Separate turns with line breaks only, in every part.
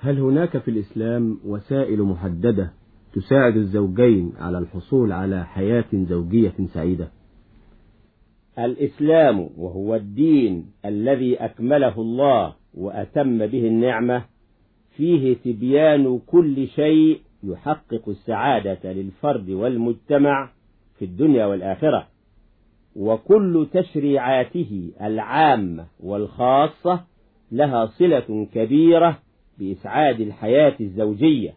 هل هناك في الإسلام وسائل محددة تساعد الزوجين على الحصول على حياة زوجية سعيدة؟
الإسلام وهو الدين الذي أكمله الله وأتم به النعمة فيه تبيان كل شيء يحقق السعادة للفرد والمجتمع في الدنيا والآخرة وكل تشريعاته العامة والخاصة لها صلة كبيرة بإسعاد الحياة الزوجية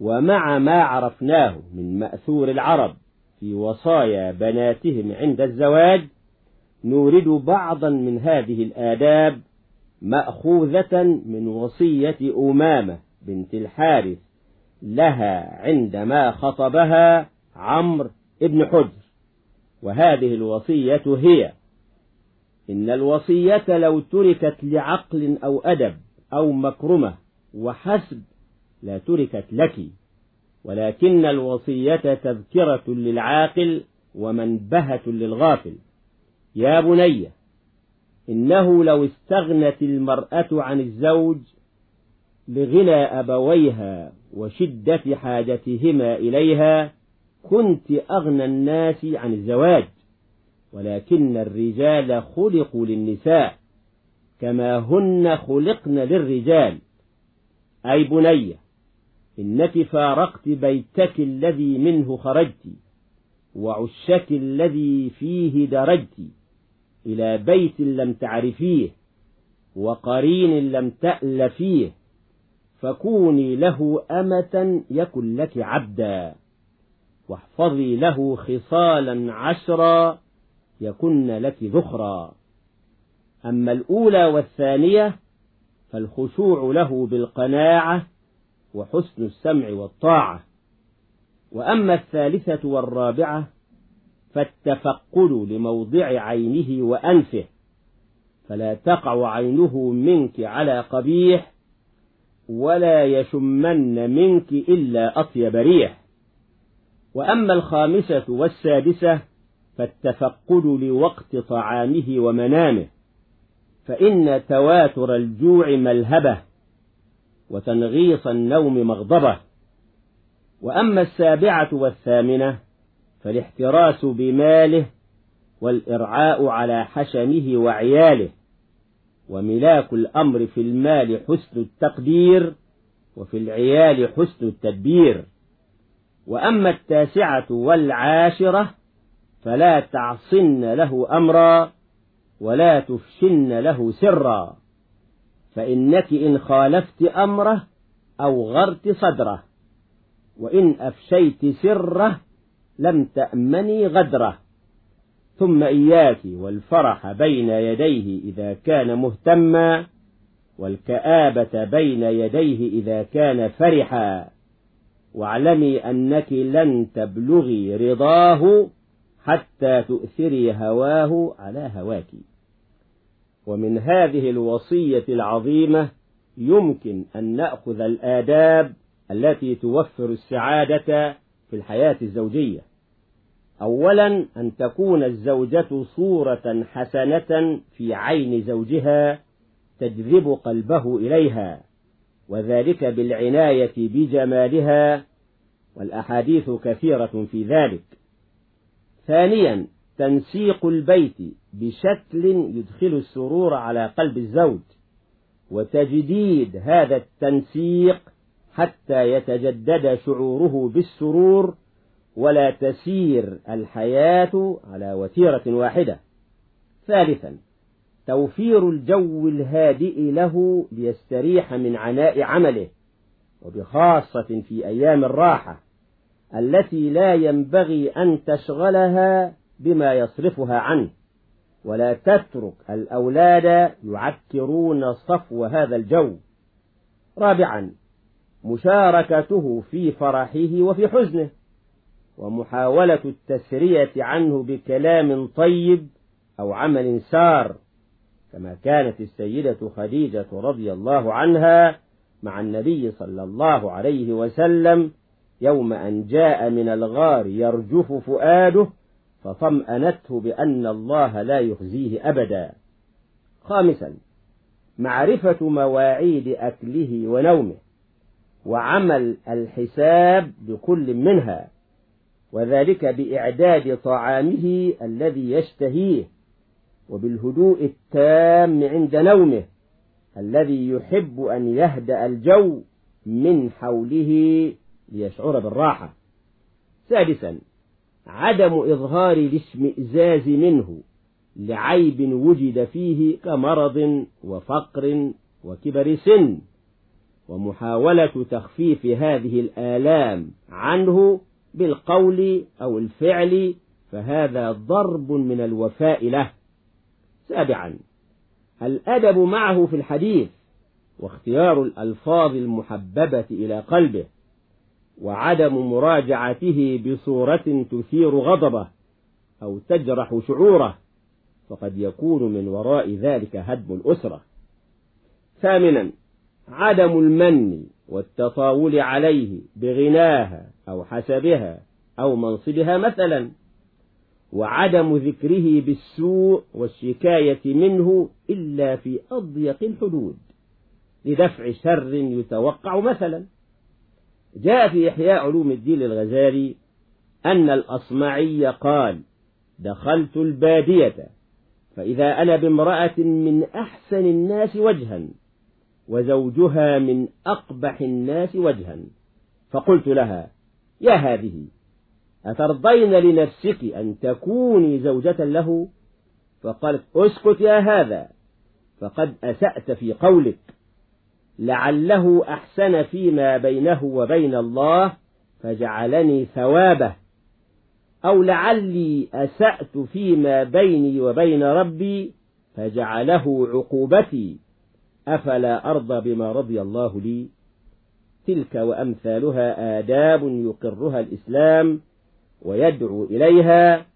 ومع ما عرفناه من مأثور العرب في وصايا بناتهم عند الزواج نورد بعضا من هذه الآداب مأخوذة من وصية أمامة بنت الحارث لها عندما خطبها عمرو ابن حجر. وهذه الوصية هي إن الوصية لو تركت لعقل أو أدب أو مكرمة وحسب لا تركت لك ولكن الوصية تذكرة للعاقل ومنبهة للغافل. يا بني إنه لو استغنت المرأة عن الزوج لغنى أبويها وشدة حاجتهما إليها كنت أغنى الناس عن الزواج ولكن الرجال خلقوا للنساء. كما هن خلقن للرجال. أي بني إنك فارقت بيتك الذي منه خرجت وعشك الذي فيه درجت. إلى بيت لم تعرفيه وقرين لم تألفيه فكوني له أمة يكن لك عبدا. واحفظي له خصالا عشرا يكن لك ذخرا. أما الأولى والثانية فالخشوع له بالقناعة وحسن السمع والطاعة. وأما الثالثة والرابعة فالتفقد لموضع عينه وأنفه فلا تقع عينه منك على قبيح ولا يشمن منك إلا أطيب ريح. وأما الخامسة والسادسة فالتفقد لوقت طعامه ومنامه فإن تواتر الجوع ملهبة وتنغيص النوم مغضبة. وأما السابعة والثامنة فالاحتراس بماله والإرعاء على حشمه وعياله. وملاك الأمر في المال حسن التقدير وفي العيال حسن التدبير. وأما التاسعة والعاشرة فلا تعصن له أمرا ولا تفشن له سرا. فإنك إن خالفت أمره أو غرت صدره. وإن أفشيت سره لم تأمني غدره. ثم إياك والفرح بين يديه إذا كان مهتما والكآبة بين يديه إذا كان فرحا. واعلمي أنك لن تبلغي رضاه حتى تؤثري هواه على هواك. ومن هذه الوصية العظيمة يمكن أن نأخذ الآداب التي توفر السعادة في الحياة الزوجية. أولا أن تكون الزوجة صورة حسنة في عين زوجها تجذب قلبه إليها وذلك بالعناية بجمالها والأحاديث كثيرة في ذلك. ثانيا تنسيق البيت بشكل يدخل السرور على قلب الزوج وتجديد هذا التنسيق حتى يتجدد شعوره بالسرور ولا تسير الحياة على وتيرة واحدة. ثالثا توفير الجو الهادئ له ليستريح من عناء عمله وبخاصة في أيام الراحة التي لا ينبغي أن تشغلها بما يصرفها عنه. ولا تترك الأولاد يعكرون صفو هذا الجو. رابعا مشاركته في فرحه وفي حزنه. ومحاولة التسرية عنه بكلام طيب أو عمل سار كما كانت السيدة خديجة رضي الله عنها مع النبي صلى الله عليه وسلم يوم أن جاء من الغار يرجف فؤاده فطمأنته بأن الله لا يخزيه أبدا. خامسا معرفة مواعيد أكله ونومه وعمل الحساب بكل منها وذلك بإعداد طعامه الذي يشتهيه وبالهدوء التام عند نومه الذي يحب أن يهدأ الجو من حوله ليشعر بالراحة. سادسا عدم إظهار الاشمئزاز منه لعيب وجد فيه كمرض وفقر وكبر سن. ومحاولة تخفيف هذه الآلام عنه بالقول أو الفعل فهذا ضرب من الوفاء له. سابعا الأدب معه في الحديث واختيار الألفاظ المحببة إلى قلبه. وعدم مراجعته بصورة تثير غضبه أو تجرح شعوره فقد يكون من وراء ذلك هدم الأسرة. ثامنا عدم المن والتطاول عليه بغناها أو حسبها أو منصبها مثلا وعدم ذكره بالسوء والشكاية منه إلا في أضيق الحدود لدفع شر يتوقع مثلا. جاء في إحياء علوم الدين الغزالي أن الأصمعي قال دخلت البادية فإذا أنا بامرأة من أحسن الناس وجها وزوجها من أقبح الناس وجها. فقلت لها يا هذه أترضين لنفسك أن تكوني زوجة له؟ فقالت أسكت يا هذا فقد أسأت في قولك. لعله أحسن فيما بينه وبين الله فجعلني ثوابه. أو لعلي أسأت فيما بيني وبين ربي فجعله عقوبتي. أفلا أرضى بما رضي الله لي؟ تلك وأمثالها آداب يقرها الإسلام ويدعو إليها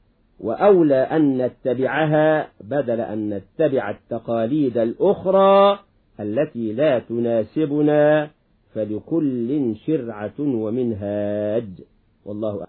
وأولى أن نتبعها بدل أن نتبع التقاليد الأخرى. التي لا تناسبنا فلكل شرعة ومنهاج. والله أعلم.